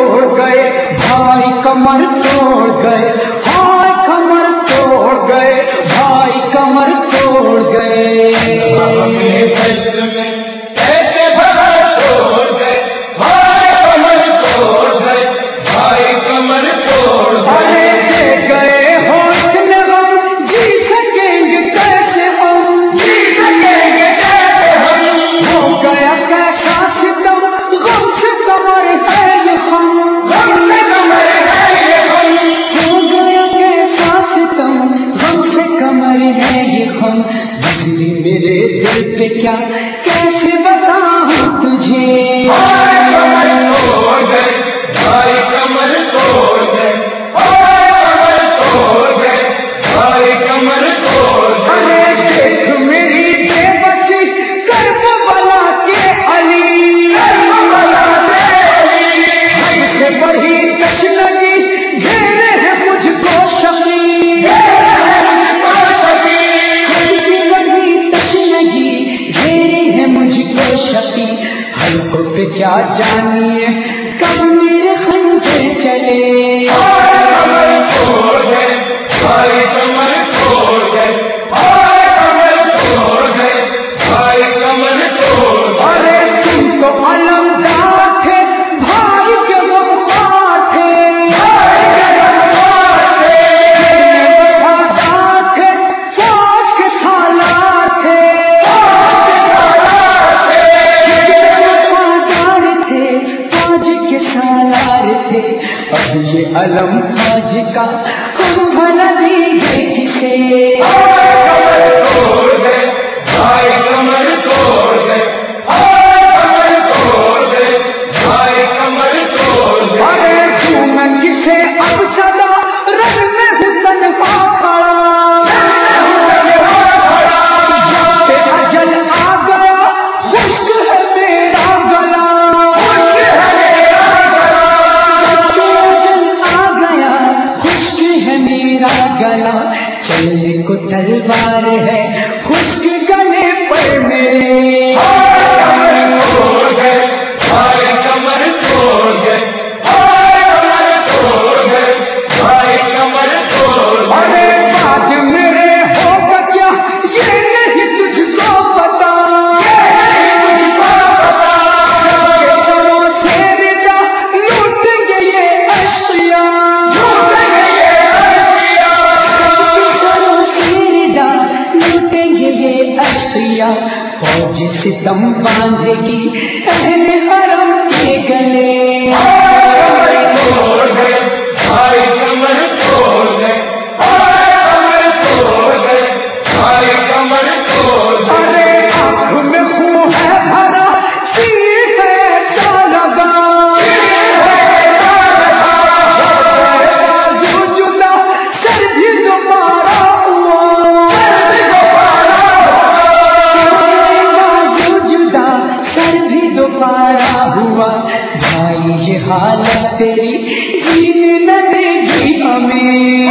توڑ گئے بھائی کمر توڑ گئے شکی ہم کو کیا جانیے؟ کم کے سالار تھے۔ اب یہ علم آج کا ہم بنا کسے اب میرا گلا چلنے کو تلوار ہے خشک گلے پر میرے۔ فوج ستم باندھے گی اہل حرم کے گلے۔ حالت تیری جینے نہ دے گی ہمیں۔